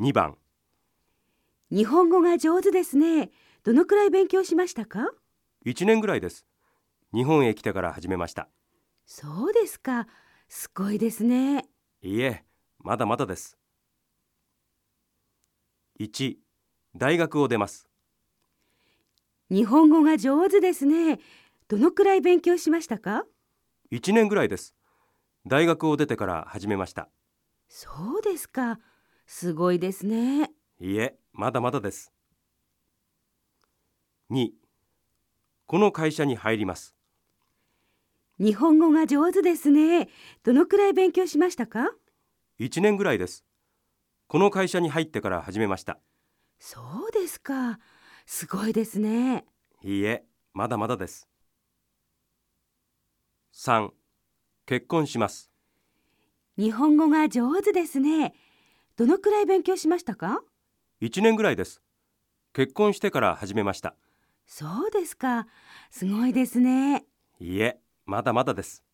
2番日本語が上手ですね。どのくらい勉強しましたか？1年ぐらいです日本へ来てから始めましたそうですか。すごいですね。いいえまだまだです1大学を出ます日本語が上手ですね。どのくらい勉強しましたか？1年ぐらいです大学を出てから始めましたそうですか。すごいですね。いいえまだまだです2この会社に入ります日本語が上手ですね。どのくらい勉強しましたか？1年ぐらいですこの会社に入ってから始めましたそうですか。すごいですね。いいえまだまだです3結婚します日本語が上手ですね。どのくらい勉強しましたか？1年ぐらいです結婚してから始めましたそうですか。すごいですね。いいえまだまだです